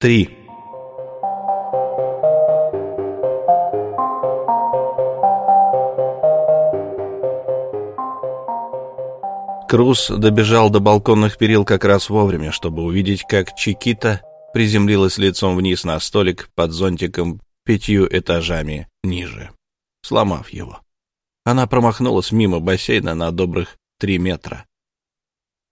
Три. Круз добежал до балконных перил как раз вовремя, чтобы увидеть, как Чикита приземлилась лицом вниз на столик под зонтиком пятью этажами ниже, сломав его. Она промахнулась мимо бассейна на добрых три метра.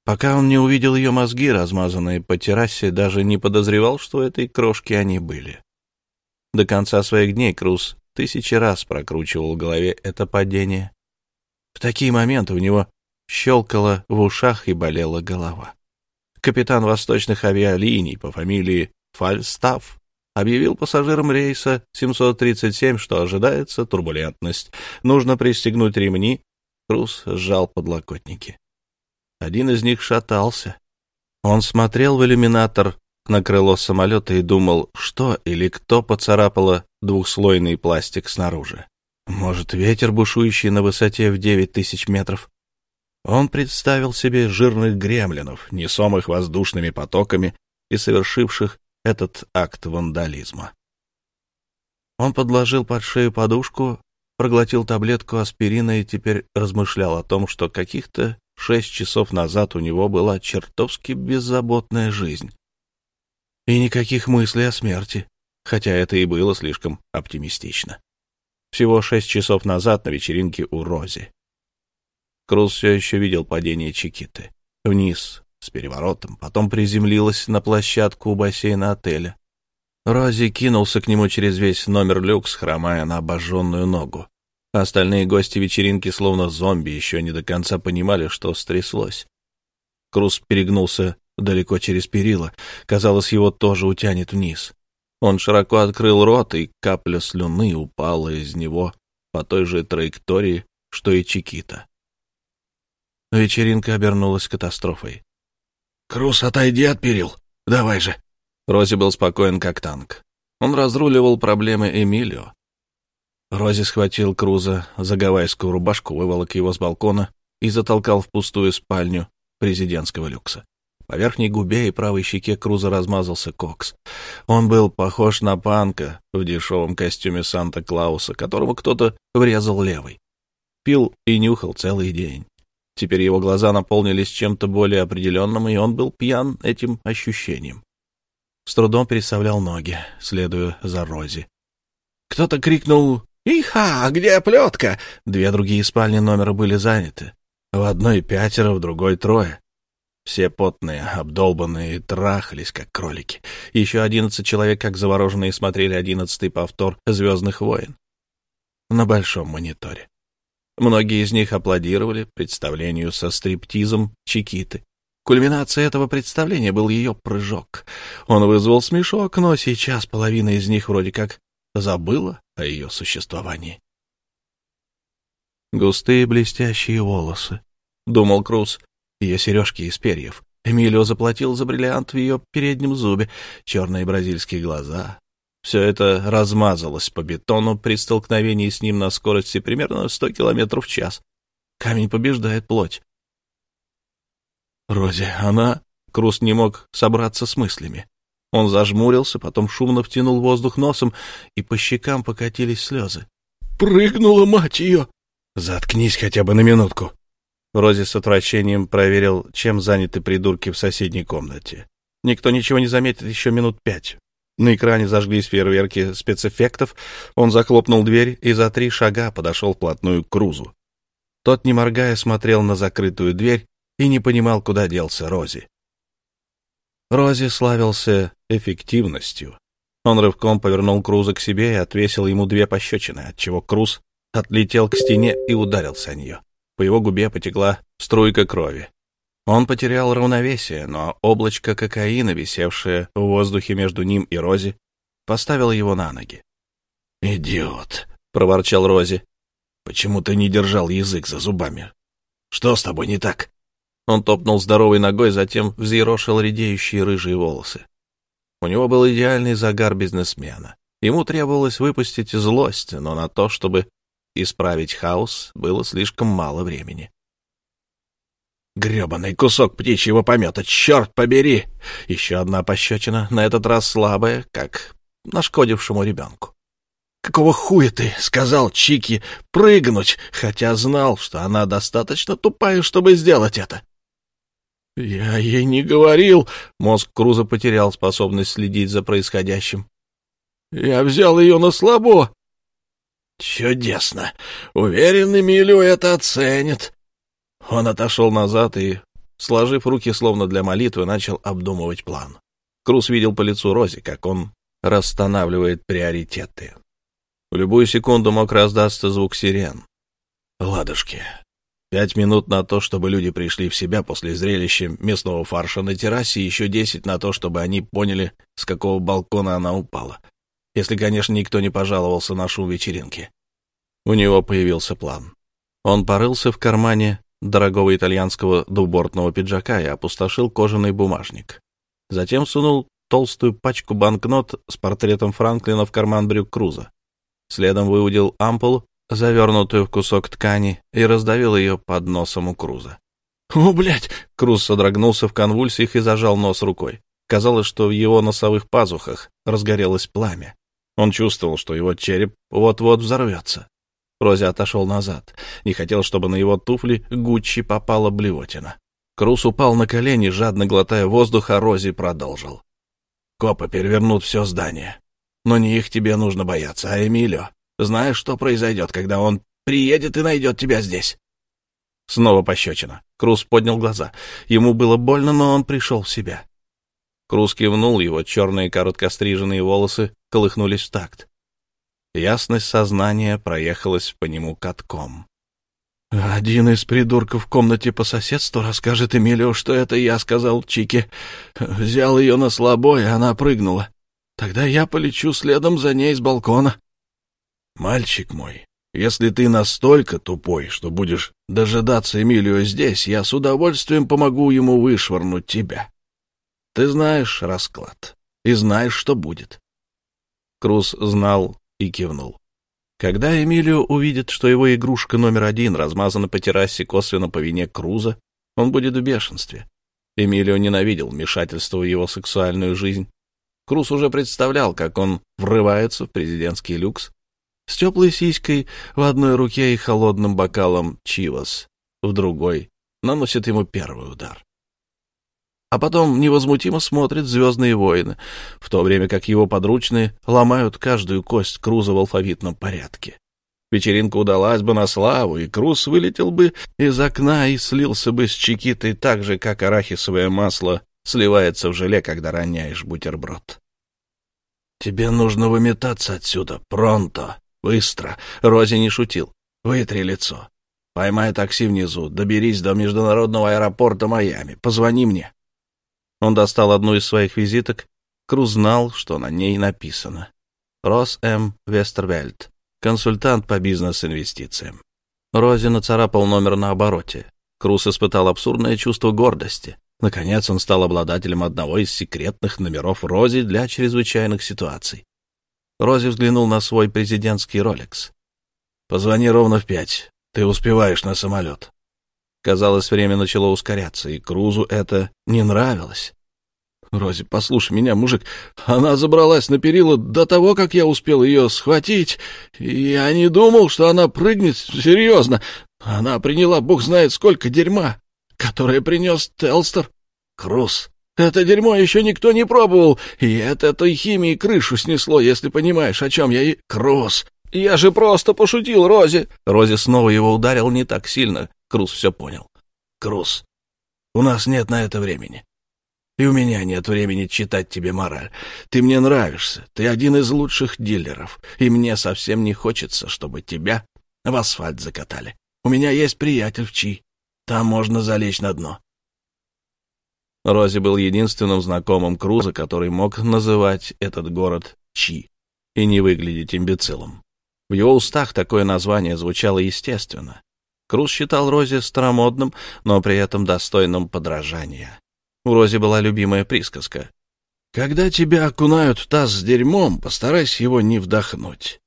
Пока он не увидел ее мозги, размазанные по террасе, даже не подозревал, что этой крошки они были. До конца своих дней Круз тысячи раз прокручивал в голове это падение. В такие моменты у него щелкало в ушах и болела голова. Капитан восточных авиалиний по фамилии Фальстаф объявил пассажирам рейса 737, что ожидается турбулентность. Нужно пристегнуть ремни. Круз сжал подлокотники. Один из них шатался. Он смотрел в иллюминатор на крыло самолета и думал, что или кто поцарапало двухслойный пластик снаружи. Может, ветер, бушующий на высоте в девять тысяч метров? Он представил себе жирных гремлинов, несомых воздушными потоками и совершивших этот акт вандализма. Он подложил под шею подушку, проглотил таблетку аспирина и теперь размышлял о том, что каких-то шесть часов назад у него была чертовски беззаботная жизнь. И никаких мыслей о смерти, хотя это и было слишком оптимистично. Всего шесть часов назад на вечеринке у Рози. Круз все еще видел падение Чикиты. Вниз, с переворотом, потом приземлилась на площадку у бассейна отеля. Рози кинулся к нему через весь номер люкс, хромая на обожженную ногу. Остальные гости вечеринки, словно зомби, еще не до конца понимали, что стряслось. Круз перегнулся далеко через перила. Казалось, его тоже утянет вниз. Он широко открыл рот, и капля слюны упала из него по той же траектории, что и Чикита. Вечеринка обернулась катастрофой. «Крус, отойди от перил. Давай же». Рози был спокоен, как танк. Он разруливал проблемы Эмилио. Рози схватил Круза за гавайскую рубашку, выволок его с балкона и затолкал в пустую спальню президентского люкса. По верхней губе и правой щеке Круза размазался кокс. Он был похож на панка в дешевом костюме Санта-Клауса, которого кто-то врезал левой. Пил и нюхал целый день. Теперь его глаза наполнились чем-то более определенным, и он был пьян этим ощущением. С трудом переставлял ноги, следуя за Рози. Кто-то крикнул «Иха, где плетка?» Две другие спальни номера были заняты. В одной пятеро, в другой трое. Все потные, обдолбанные, трахались, как кролики. Еще одиннадцать человек, как завороженные, смотрели одиннадцатый повтор «Звездных войн» на большом мониторе. Многие из них аплодировали представлению со стриптизом Чикиты. Кульминацией этого представления был ее прыжок. Он вызвал смешок, но сейчас половина из них вроде как забыла о ее существовании. Густые блестящие волосы, — думал Круз, — ее сережки из перьев. Эмилио заплатил за бриллиант в ее переднем зубе, черные бразильские глаза, все это размазалось по бетону при столкновении с ним на скорости примерно 100 км в час. Камень побеждает плоть. Рози, она... Крус не мог собраться с мыслями. Он зажмурился, потом шумно втянул воздух носом, и по щекам покатились слезы. «Прыгнула, мать ее!» «Заткнись хотя бы на минутку!» Рози с отвращением проверил, чем заняты придурки в соседней комнате. Никто ничего не заметит еще минут пять. На экране зажглись фейерверки спецэффектов. Он захлопнул дверь и за три шага подошел вплотную к Крузу. Тот, не моргая, смотрел на закрытую дверь и не понимал, куда делся Рози. Рози славился эффективностью. Он рывком повернул Круза к себе и отвесил ему две пощечины, отчего Круз отлетел к стене и ударился о нее. По его губе потекла струйка крови. Он потерял равновесие, но облачко кокаина, висевшее в воздухе между ним и Рози, поставило его на ноги. «Идиот!» — проворчал Рози. «Почему ты не держал язык за зубами? Что с тобой не так?» Он топнул здоровой ногой, затем взъерошил редеющие рыжие волосы. У него был идеальный загар бизнесмена. Ему требовалось выпустить злость, но на то, чтобы исправить хаос, было слишком мало времени. Гребаный кусок птичьего помета, черт побери! Еще одна пощечина, на этот раз слабая, как нашкодившему ребенку. «Какого хуя ты?» — сказал Чики прыгнуть, хотя знал, что она достаточно тупая, чтобы сделать это. «Я ей не говорил!» — мозг Круза потерял способность следить за происходящим. «Я взял ее на слабо!» «Чудесно! Уверен, Эмилио это оценит!» Он отошел назад и, сложив руки словно для молитвы, начал обдумывать план. Круз видел по лицу Рози, как он расстанавливает приоритеты. В любую секунду мог раздаться звук сирен. Ладушки. Пять минут на то, чтобы люди пришли в себя после зрелища местного фарша на террасе, еще десять на то, чтобы они поняли, с какого балкона она упала. Если, конечно, никто не пожаловался на шум вечеринки. У него появился план. Он порылся в кармане дорогого итальянского двубортного пиджака и опустошил кожаный бумажник. Затем сунул толстую пачку банкнот с портретом Франклина в карман брюк Круза. Следом выудил ампулу, завернутую в кусок ткани, и раздавил ее под носом у Круза. «О, блядь!» — Круз содрогнулся в конвульсиях и зажал нос рукой. Казалось, что в его носовых пазухах разгорелось пламя. Он чувствовал, что его череп вот-вот взорвется. Рози отошел назад. Не хотел, чтобы на его туфли Гуччи попала блевотина. Крус упал на колени, жадно глотая воздух, а Рози продолжил. «Копы перевернут все здание. Но не их тебе нужно бояться, а Эмилио. Знаешь, что произойдет, когда он приедет и найдет тебя здесь?» Снова пощечина. Крус поднял глаза. Ему было больно, но он пришел в себя. Крус кивнул, его черные короткостриженные волосы колыхнулись в такт. Ясность сознания проехалась по нему катком. «Один из придурков в комнате по соседству расскажет Эмилио, что это я сказал Чике. Взял ее на слабо, и она прыгнула. Тогда я полечу следом за ней с балкона. Мальчик мой, если ты настолько тупой, что будешь дожидаться Эмилио здесь, я с удовольствием помогу ему вышвырнуть тебя. Ты знаешь расклад и знаешь, что будет. Круз знал и кивнул. Когда Эмилио увидит, что его игрушка номер один размазана по террасе косвенно по вине Круза, он будет в бешенстве. Эмилио ненавидел вмешательство в его сексуальную жизнь Круз уже представлял, как он врывается в президентский люкс с теплой сиськой в одной руке и холодным бокалом чивас в другой, наносит ему первый удар. А потом невозмутимо смотрит «Звездные войны», в то время как его подручные ломают каждую кость Круза в алфавитном порядке. Вечеринка удалась бы на славу, и Круз вылетел бы из окна и слился бы с Чикитой так же, как арахисовое масло сливается в желе, когда роняешь бутерброд. «Тебе нужно выметаться отсюда, пронто, быстро!» Рози не шутил. «Вытри лицо. Поймай такси внизу, доберись до международного аэропорта Майами, позвони мне». Он достал одну из своих визиток. Круз знал, что на ней написано. Рос М. Вестервельд, консультант по бизнес-инвестициям. Рози нацарапал номер на обороте. Круз испытал абсурдное чувство гордости. Наконец он стал обладателем одного из секретных номеров Рози для чрезвычайных ситуаций. Рози взглянул на свой президентский ролекс. «Позвони ровно в пять. Ты успеваешь на самолет». Казалось, время начало ускоряться, и Крузу это не нравилось. «Рози, послушай меня, мужик, она забралась на перила до того, как я успел ее схватить. Я не думал, что она прыгнет серьезно. Она приняла бог знает сколько дерьма которое принес Телстер. Круз. Это дерьмо еще никто не пробовал, и от этой химии крышу снесло, если понимаешь, о чем я и... Круз. Я же просто пошутил, Рози. Рози снова его ударил не так сильно. Круз все понял. Круз. У нас нет на это времени. И у меня нет времени читать тебе мораль. Ты мне нравишься, ты один из лучших дилеров, и мне совсем не хочется, чтобы тебя в асфальт закатали. У меня есть приятель в Чи. Там можно залечь на дно. Рози был единственным знакомым Круза, который мог называть этот город Чи и не выглядеть имбецилом. В его устах такое название звучало естественно. Круз считал Рози старомодным, но при этом достойным подражания. У Рози была любимая присказка. «Когда тебя окунают в таз с дерьмом, постарайся его не вдохнуть».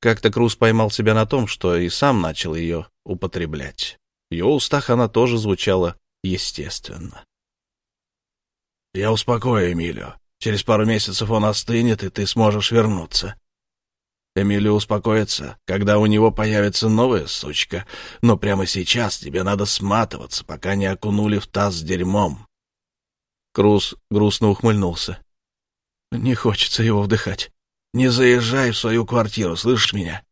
Как-то Круз поймал себя на том, что и сам начал ее употреблять. В его устах она тоже звучала естественно. «Я успокою Эмилио. Через пару месяцев он остынет, и ты сможешь вернуться. Эмилио успокоится, когда у него появится новая сучка, но прямо сейчас тебе надо сматываться, пока не окунули в таз с дерьмом». Круз грустно ухмыльнулся. «Не хочется его вдыхать. Не заезжай в свою квартиру, слышишь меня?»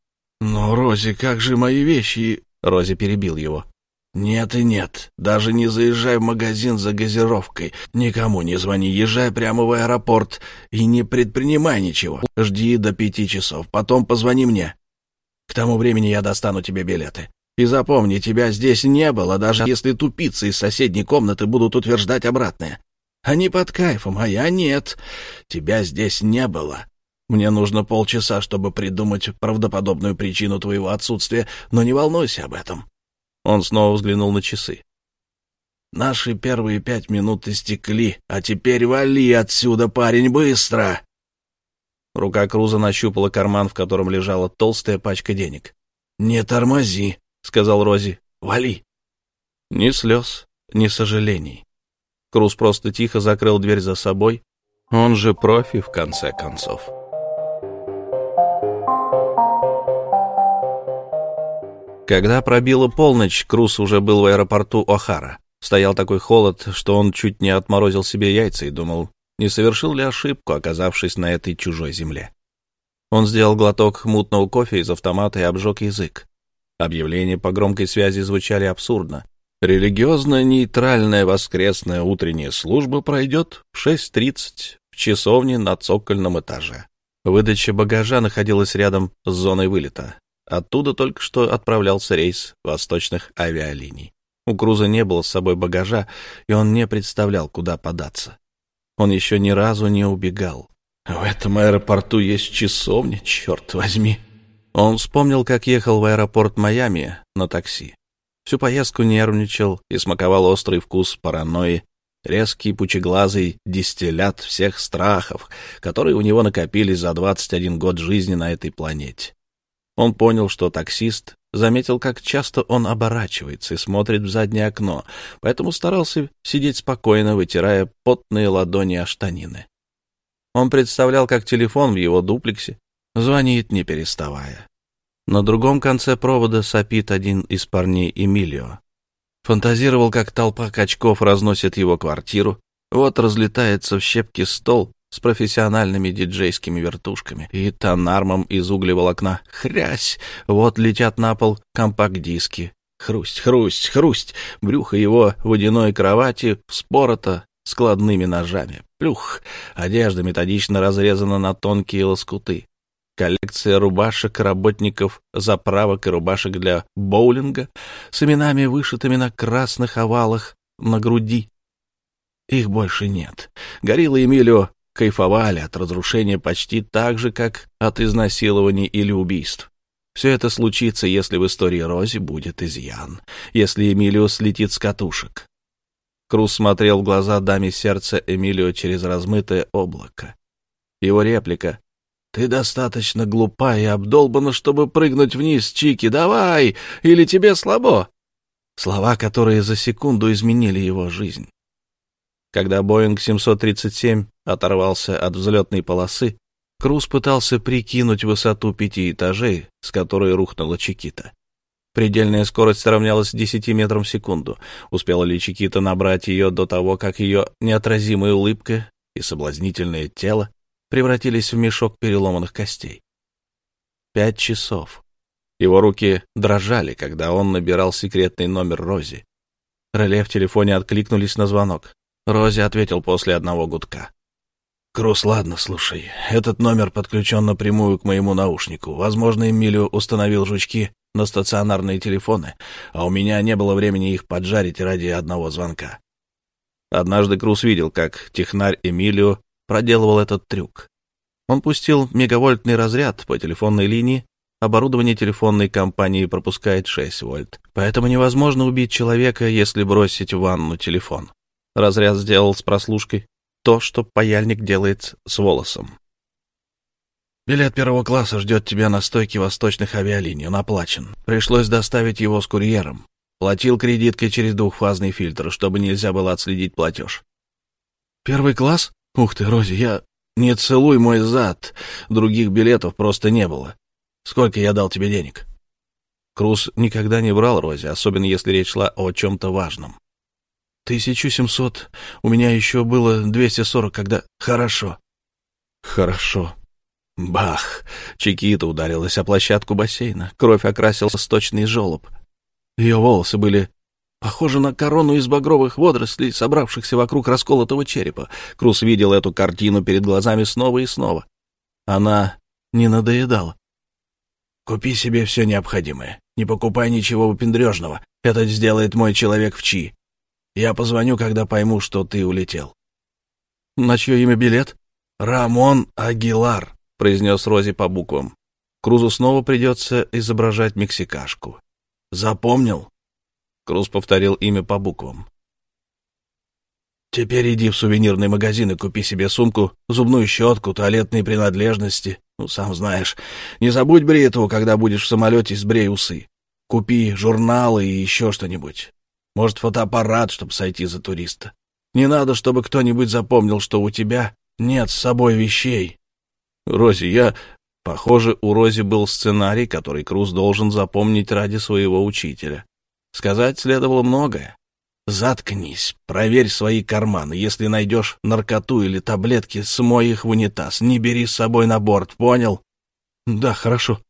«Но, Рози, как же мои вещи?» Рози перебил его. «Нет и нет. Даже не заезжай в магазин за газировкой. Никому не звони. Езжай прямо в аэропорт и не предпринимай ничего. Жди до пяти часов. Потом позвони мне. К тому времени я достану тебе билеты. И запомни, тебя здесь не было, даже если тупицы из соседней комнаты будут утверждать обратное. Они под кайфом, а я нет. Тебя здесь не было. Мне нужно полчаса, чтобы придумать правдоподобную причину твоего отсутствия, но не волнуйся об этом. Он снова взглянул на часы. «Наши первые пять минут истекли, а теперь вали отсюда, парень, быстро!» Рука Круза нащупала карман, в котором лежала толстая пачка денег. «Не тормози», — сказал Рози. «Вали». Ни слез, ни сожалений. Круз просто тихо закрыл дверь за собой. Он же профи, в конце концов. Когда пробила полночь, Круз уже был в аэропорту О'Хара. Стоял такой холод, что он чуть не отморозил себе яйца и думал, не совершил ли ошибку, оказавшись на этой чужой земле. Он сделал глоток мутного кофе из автомата и обжег язык. Объявления по громкой связи звучали абсурдно. Религиозно-нейтральная воскресная утренняя служба пройдет в 6.30 в часовне на цокольном этаже. Выдача багажа находилась рядом с зоной вылета. Оттуда только что отправлялся рейс восточных авиалиний. У Круза не было с собой багажа, и он не представлял, куда податься. Он еще ни разу не убегал. В этом аэропорту есть часовня, черт возьми. Он вспомнил, как ехал в аэропорт Майами на такси. Всю поездку нервничал и смаковал острый вкус паранойи, резкий пучеглазый дистиллят всех страхов, которые у него накопились за 21 год жизни на этой планете. Он понял, что таксист заметил, как часто он оборачивается и смотрит в заднее окно, поэтому старался сидеть спокойно, вытирая потные ладони о штанины. Он представлял, как телефон в его дуплексе звонит, не переставая. На другом конце провода сопит один из парней Эмилио. Фантазировал, как толпа качков разносит его квартиру, вот разлетается в щепки стол, с профессиональными диджейскими вертушками и тонармом из углеволокна. Хрясь! Вот летят на пол компакт-диски. Хрусть, хрусть, хрусть! Брюхо его водяной кровати вспорото складными ножами. Плюх! Одежда методично разрезана на тонкие лоскуты. Коллекция рубашек работников, заправок и рубашек для боулинга с именами, вышитыми на красных овалах на груди. Их больше нет. Горилла Эмилио кайфовали от разрушения почти так же, как от изнасилований или убийств. Все это случится, если в истории Рози будет изъян, если Эмилио слетит с катушек. Круз смотрел в глаза даме сердца Эмилио через размытое облако. Его реплика «Ты достаточно глупа и обдолбана, чтобы прыгнуть вниз, Чики, давай, или тебе слабо?» Слова, которые за секунду изменили его жизнь. Когда Боинг 737 оторвался от взлетной полосы, Круз пытался прикинуть высоту пяти этажей, с которой рухнула Чикита. Предельная скорость равнялась 10 метрам в секунду. Успела ли Чикита набрать ее до того, как ее неотразимая улыбка и соблазнительное тело превратились в мешок переломанных костей? Пять часов. Его руки дрожали, когда он набирал секретный номер Рози. Реле в телефоне откликнулись на звонок. Рози ответил после одного гудка. «Крус, ладно, слушай. Этот номер подключен напрямую к моему наушнику. Возможно, Эмилио установил жучки на стационарные телефоны, а у меня не было времени их поджарить ради одного звонка». Однажды Крус видел, как технарь Эмилио проделывал этот трюк. Он пустил мегавольтный разряд по телефонной линии, оборудование телефонной компании пропускает 6 вольт, поэтому невозможно убить человека, если бросить в ванну телефон. Разряд сделал с прослушкой то, что паяльник делает с волосом. Билет первого класса ждет тебя на стойке восточных авиалиний. Он оплачен. Пришлось доставить его с курьером. Платил кредиткой через двухфазный фильтр, чтобы нельзя было отследить платеж. Первый класс? Ух ты, Рози, я... Не целуй мой зад. Других билетов просто не было. Сколько я дал тебе денег? Круз никогда не брал Рози, особенно если речь шла о чем-то важном. «Тысячу семьсот. У меня еще было двести сорок, когда...» «Хорошо». «Хорошо». Бах! Чикита ударилась о площадку бассейна. Кровь окрасила сточный желоб. Ее волосы были похожи на корону из багровых водорослей, собравшихся вокруг расколотого черепа. Круз видел эту картину перед глазами снова и снова. Она не надоедала. «Купи себе все необходимое. Не покупай ничего выпендрежного. Это сделает мой человек в Чи. Я позвоню, когда пойму, что ты улетел». «На чье имя билет?» «Рамон Агилар», — произнес Рози по буквам. Крузу снова придется изображать мексикашку. «Запомнил?» Круз повторил имя по буквам. «Теперь иди в сувенирный магазин и купи себе сумку, зубную щетку, туалетные принадлежности. Ну, сам знаешь. Не забудь бритву, когда будешь в самолете, сбрей усы. Купи журналы и еще что-нибудь. Может, фотоаппарат, чтобы сойти за туриста. Не надо, чтобы кто-нибудь запомнил, что у тебя нет с собой вещей. Рози, я... Похоже, у Рози был сценарий, который Круз должен запомнить ради своего учителя. Сказать следовало многое. Заткнись, проверь свои карманы. Если найдешь наркоту или таблетки, смой их в унитаз. Не бери с собой на борт, понял? Да, хорошо.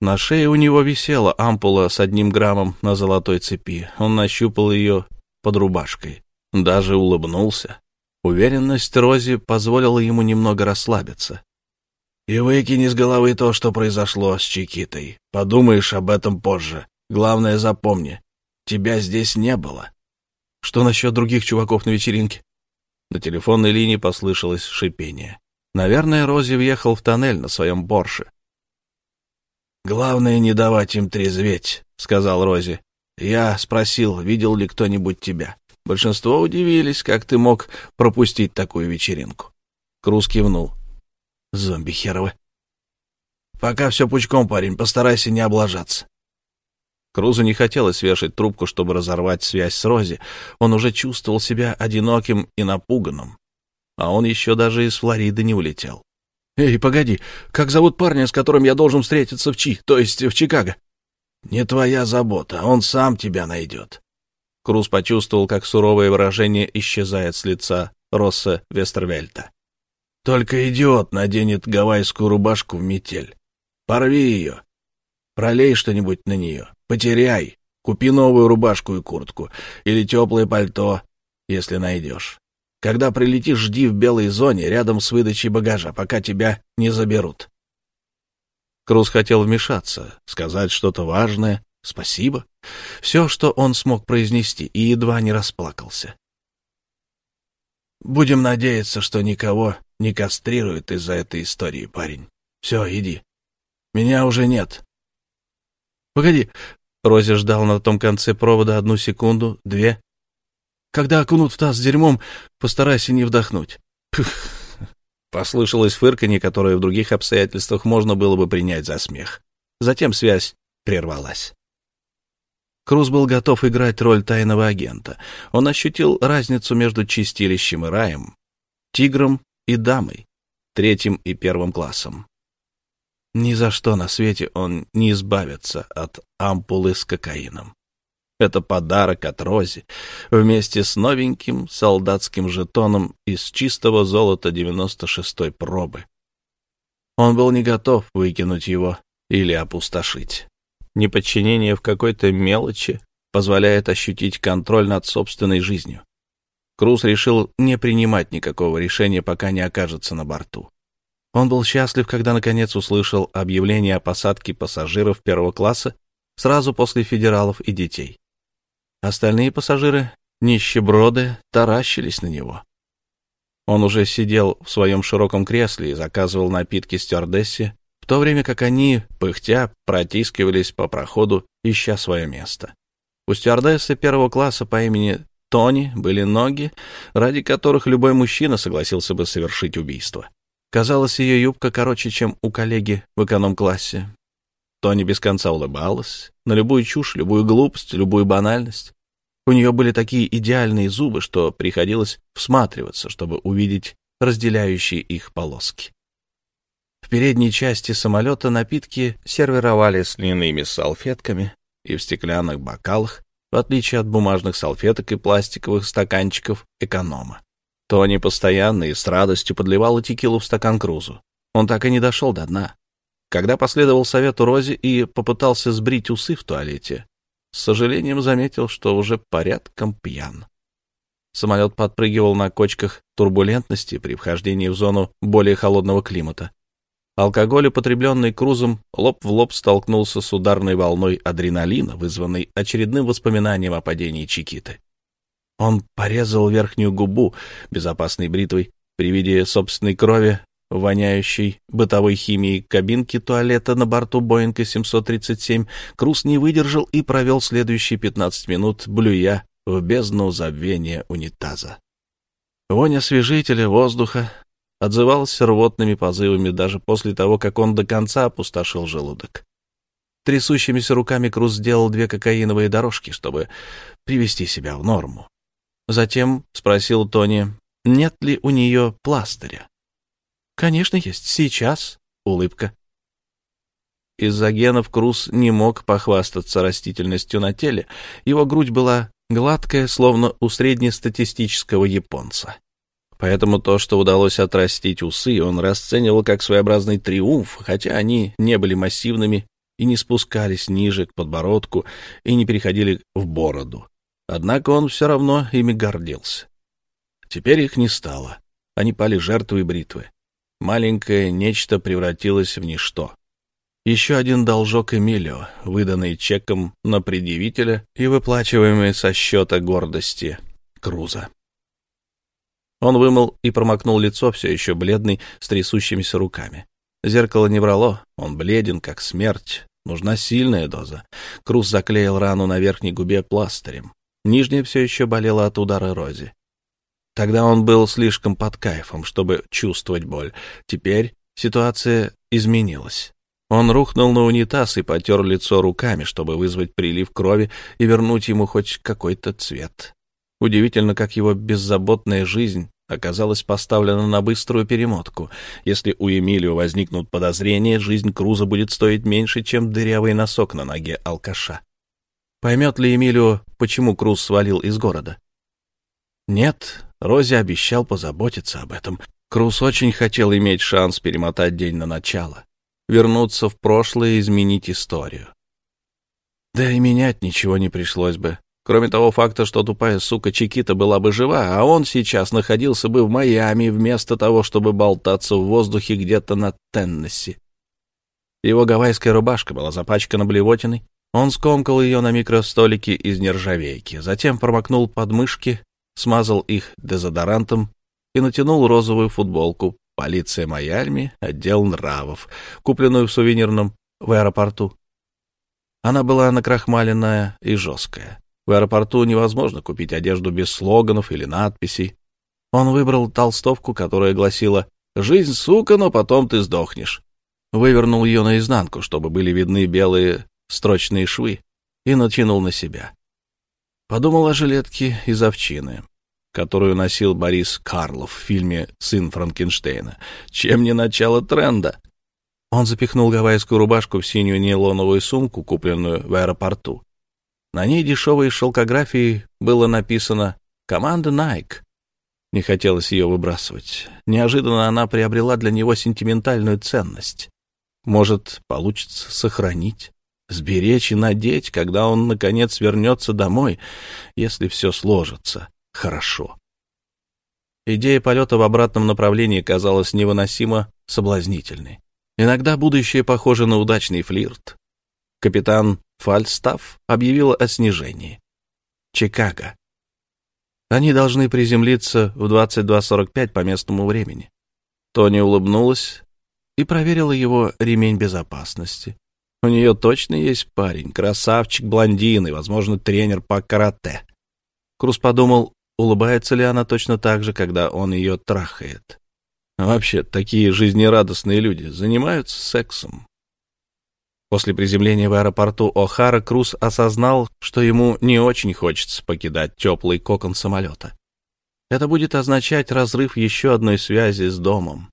На шее у него висела ампула с одним граммом на золотой цепи. Он нащупал ее под рубашкой. Даже улыбнулся. Уверенность Рози позволила ему немного расслабиться. «И выкини с головы то, что произошло с Чикитой. Подумаешь об этом позже. Главное, запомни, тебя здесь не было». «Что насчет других чуваков на вечеринке?» На телефонной линии послышалось шипение. Наверное, Рози въехал в тоннель на своем Порше. «Главное, не давать им трезветь», — сказал Рози. «Я спросил, видел ли кто-нибудь тебя. Большинство удивились, как ты мог пропустить такую вечеринку». Круз кивнул. «Зомби херовы». «Пока все пучком, парень, постарайся не облажаться». Крузу не хотелось вешать трубку, чтобы разорвать связь с Рози. Он уже чувствовал себя одиноким и напуганным. А он еще даже из Флориды не улетел. «Эй, погоди, как зовут парня, с которым я должен встретиться в Чи, то есть в Чикаго?» «Не твоя забота, он сам тебя найдет». Круз почувствовал, как суровое выражение исчезает с лица Росса Вестервельта. «Только идиот наденет гавайскую рубашку в метель. Порви ее. Пролей что-нибудь на нее. Потеряй. Купи новую рубашку и куртку. Или теплое пальто, если найдешь. Когда прилетишь, жди в белой зоне рядом с выдачей багажа, пока тебя не заберут. Круз хотел вмешаться, сказать что-то важное, спасибо. Все, что он смог произнести, и едва не расплакался. Будем надеяться, что никого не кастрируют из-за этой истории, парень. Все, иди. Меня уже нет. Погоди. Рози ждал на том конце провода одну секунду, две, когда окунут в таз с дерьмом, постарайся не вдохнуть. Послышалось фырканье, которое в других обстоятельствах можно было бы принять за смех. Затем связь прервалась. Круз был готов играть роль тайного агента. Он ощутил разницу между чистилищем и раем, тигром и дамой, третьим и первым классом. Ни за что на свете он не избавится от ампулы с кокаином. Это подарок от Рози вместе с новеньким солдатским жетоном из чистого золота 96-й пробы. Он был не готов выкинуть его или опустошить. Неподчинение в какой-то мелочи позволяет ощутить контроль над собственной жизнью. Круз решил не принимать никакого решения, пока не окажется на борту. Он был счастлив, когда наконец услышал объявление о посадке пассажиров первого класса сразу после федералов и детей. Остальные пассажиры, нищеброды, таращились на него. Он уже сидел в своем широком кресле и заказывал напитки стюардессе, в то время как они, пыхтя, протискивались по проходу, ища свое место. У стюардессы первого класса по имени Тони были ноги, ради которых любой мужчина согласился бы совершить убийство. Казалось, ее юбка короче, чем у коллеги в эконом-классе. Тони без конца улыбалась, на любую чушь, любую глупость, любую банальность. У нее были такие идеальные зубы, что приходилось всматриваться, чтобы увидеть разделяющие их полоски. В передней части самолета напитки сервировали с льняными салфетками и в стеклянных бокалах, в отличие от бумажных салфеток и пластиковых стаканчиков эконома. Тони постоянно и с радостью подливала текилу в стакан Крузу. Он так и не дошел до дна. Когда последовал совету Рози и попытался сбрить усы в туалете, с сожалением заметил, что уже порядком пьян. Самолет подпрыгивал на кочках турбулентности при вхождении в зону более холодного климата. Алкоголь, употребленный Крузом, лоб в лоб столкнулся с ударной волной адреналина, вызванной очередным воспоминанием о падении Чикиты. Он порезал верхнюю губу безопасной бритвой при виде собственной крови, воняющей бытовой химией кабинки туалета на борту Боинга 737, Круз не выдержал и провел следующие 15 минут, блюя в бездну забвения унитаза. Вонь освежителя воздуха отзывался рвотными позывами даже после того, как он до конца опустошил желудок. Трясущимися руками Круз сделал две кокаиновые дорожки, чтобы привести себя в норму. Затем спросил Тони, нет ли у нее пластыря. «Конечно есть. Сейчас». Улыбка. Из-за генов Круз не мог похвастаться растительностью на теле. Его грудь была гладкая, словно у среднестатистического японца. Поэтому то, что удалось отрастить усы, он расценивал как своеобразный триумф, хотя они не были массивными и не спускались ниже к подбородку и не переходили в бороду. Однако он все равно ими гордился. Теперь их не стало. Они пали жертвой бритвы. Маленькое нечто превратилось в ничто. Еще один должок Эмилио, выданный чеком на предъявителя и выплачиваемый со счета гордости Круза. Он вымыл и промокнул лицо, все еще бледный, с трясущимися руками. Зеркало не врало, он бледен, как смерть. Нужна сильная доза. Круз заклеил рану на верхней губе пластырем. Нижняя все еще болела от удара Рози. Тогда он был слишком под кайфом, чтобы чувствовать боль. Теперь ситуация изменилась. Он рухнул на унитаз и потер лицо руками, чтобы вызвать прилив крови и вернуть ему хоть какой-то цвет. Удивительно, как его беззаботная жизнь оказалась поставлена на быструю перемотку. Если у Эмилио возникнут подозрения, жизнь Круза будет стоить меньше, чем дырявый носок на ноге алкаша. Поймет ли Эмилио, почему Круз свалил из города? Нет, Рози обещал позаботиться об этом. Круз очень хотел иметь шанс перемотать день на начало, вернуться в прошлое и изменить историю. Да и менять ничего не пришлось бы, кроме того факта, что тупая сука Чикита была бы жива, а он сейчас находился бы в Майами вместо того, чтобы болтаться в воздухе где-то на Теннесси. Его гавайская рубашка была запачкана блевотиной. Он скомкал ее на микростолике из нержавейки, затем промокнул подмышки смазал их дезодорантом и натянул розовую футболку «Полиция Майами, отдел нравов», купленную в сувенирном в аэропорту. Она была накрахмаленная и жесткая. В аэропорту невозможно купить одежду без слоганов или надписей. Он выбрал толстовку, которая гласила «Жизнь, сука, но потом ты сдохнешь». Вывернул ее наизнанку, чтобы были видны белые строчные швы, и натянул на себя. Подумал о жилетке из овчины, которую носил Борис Карлов в фильме «Сын Франкенштейна». Чем не начало тренда? Он запихнул гавайскую рубашку в синюю нейлоновую сумку, купленную в аэропорту. На ней дешевой шелкографией было написано «Команда Nike». Не хотелось ее выбрасывать. Неожиданно она приобрела для него сентиментальную ценность. Может, получится сохранить сберечь и надеть, когда он, наконец, вернется домой, если все сложится хорошо. Идея полета в обратном направлении казалась невыносимо соблазнительной. Иногда будущее похоже на удачный флирт. Капитан Фальстаф объявил о снижении. Чикаго. Они должны приземлиться в 22.45 по местному времени. Тони улыбнулась и проверила его ремень безопасности. У нее точно есть парень, красавчик, блондин и, возможно, тренер по карате. Круз подумал, улыбается ли она точно так же, когда он ее трахает. вообще, такие жизнерадостные люди занимаются сексом. После приземления в аэропорту О'Хара Круз осознал, что ему не очень хочется покидать теплый кокон самолета. Это будет означать разрыв еще одной связи с домом.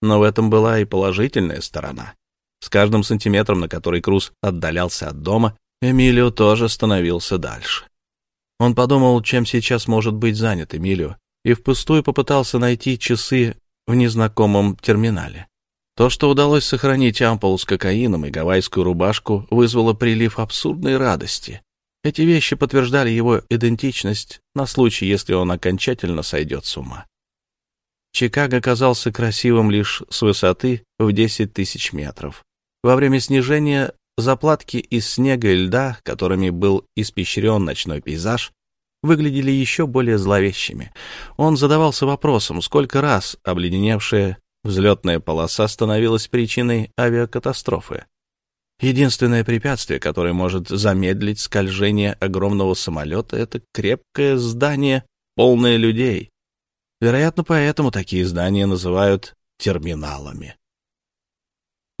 Но в этом была и положительная сторона. С каждым сантиметром, на который Круз отдалялся от дома, Эмилио тоже становился дальше. Он подумал, чем сейчас может быть занят Эмилио, и впустую попытался найти часы в незнакомом терминале. То, что удалось сохранить ампулу с кокаином и гавайскую рубашку, вызвало прилив абсурдной радости. Эти вещи подтверждали его идентичность на случай, если он окончательно сойдет с ума. Чикаго казался красивым лишь с высоты в 10 тысяч метров. Во время снижения заплатки из снега и льда, которыми был испещрен ночной пейзаж, выглядели еще более зловещими. Он задавался вопросом, сколько раз обледеневшая Взлетная полоса становилась причиной авиакатастрофы. Единственное препятствие, которое может замедлить скольжение огромного самолета, это крепкое здание, полное людей. Вероятно, поэтому такие здания называют терминалами.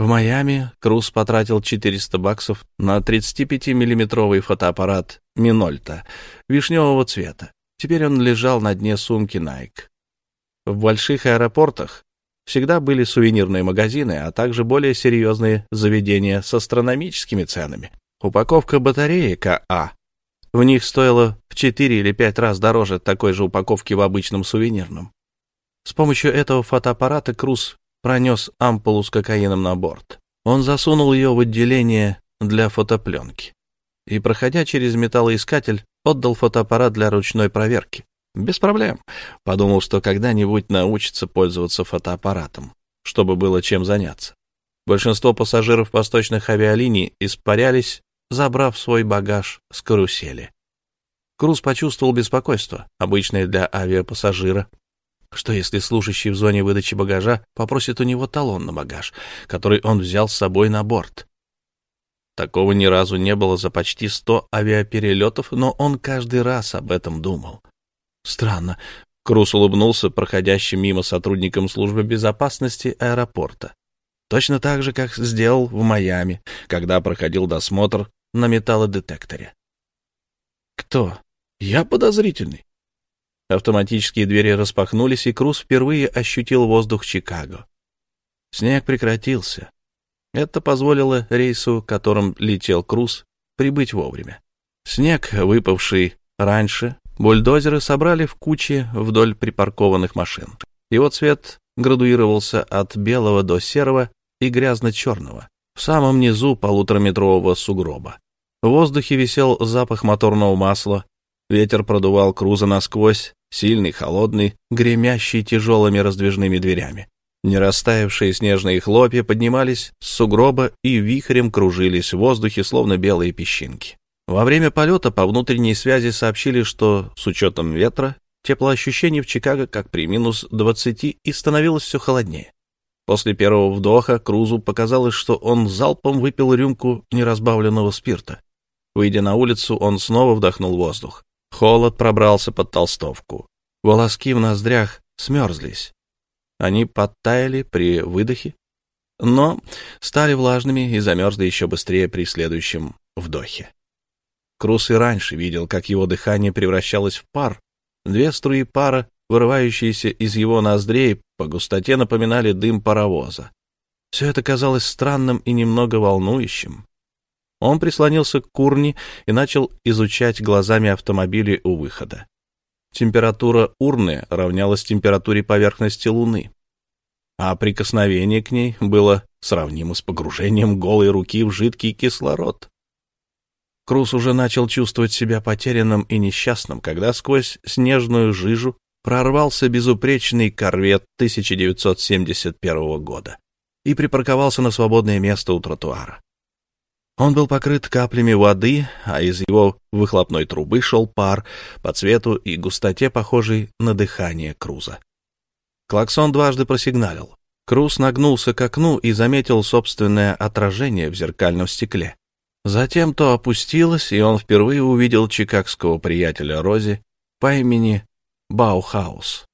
В Майами Круз потратил 400 баксов на 35-миллиметровый фотоаппарат Минольта вишневого цвета. Теперь он лежал на дне сумки Nike. В больших аэропортах Всегда были сувенирные магазины, а также более серьезные заведения с астрономическими ценами. Упаковка батареи КА в них стоила в 4 или 5 раз дороже такой же упаковки в обычном сувенирном. С помощью этого фотоаппарата Круз пронес ампулу с кокаином на борт. Он засунул ее в отделение для фотопленки и, проходя через металлоискатель, отдал фотоаппарат для ручной проверки. Без проблем. Подумал, что когда-нибудь научится пользоваться фотоаппаратом, чтобы было чем заняться. Большинство пассажиров восточных авиалиний испарялись, забрав свой багаж с карусели. Круз почувствовал беспокойство, обычное для авиапассажира. Что если служащий в зоне выдачи багажа попросит у него талон на багаж, который он взял с собой на борт? Такого ни разу не было за почти сто авиаперелетов, но он каждый раз об этом думал. Странно. Крус улыбнулся проходящим мимо сотрудникам службы безопасности аэропорта. Точно так же, как сделал в Майами, когда проходил досмотр на металлодетекторе. Кто? Я подозрительный. Автоматические двери распахнулись, и Круз впервые ощутил воздух Чикаго. Снег прекратился. Это позволило рейсу, которым летел Круз, прибыть вовремя. Снег, выпавший раньше, Бульдозеры собрали в кучи вдоль припаркованных машин. Его цвет градуировался от белого до серого и грязно-черного, в самом низу полутораметрового сугроба. В воздухе висел запах моторного масла, ветер продувал круза насквозь, сильный, холодный, гремящий тяжелыми раздвижными дверями. Нерастаявшие снежные хлопья поднимались с сугроба и вихрем кружились в воздухе, словно белые песчинки. Во время полета по внутренней связи сообщили, что с учетом ветра теплоощущение в Чикаго как при минус 20 и становилось все холоднее. После первого вдоха Крузу показалось, что он залпом выпил рюмку неразбавленного спирта. Выйдя на улицу, он снова вдохнул воздух. Холод пробрался под толстовку. Волоски в ноздрях смерзлись. Они подтаяли при выдохе, но стали влажными и замерзли еще быстрее при следующем вдохе. Крус и раньше видел, как его дыхание превращалось в пар. Две струи пара, вырывающиеся из его ноздрей, по густоте напоминали дым паровоза. Все это казалось странным и немного волнующим. Он прислонился к курне и начал изучать глазами автомобили у выхода. Температура урны равнялась температуре поверхности Луны, а прикосновение к ней было сравнимо с погружением голой руки в жидкий кислород. Крус уже начал чувствовать себя потерянным и несчастным, когда сквозь снежную жижу прорвался безупречный корвет 1971 года и припарковался на свободное место у тротуара. Он был покрыт каплями воды, а из его выхлопной трубы шел пар по цвету и густоте, похожий на дыхание Круза. Клаксон дважды просигналил. Круз нагнулся к окну и заметил собственное отражение в зеркальном стекле. Затем то опустилось, и он впервые увидел чикагского приятеля Рози по имени Баухаус.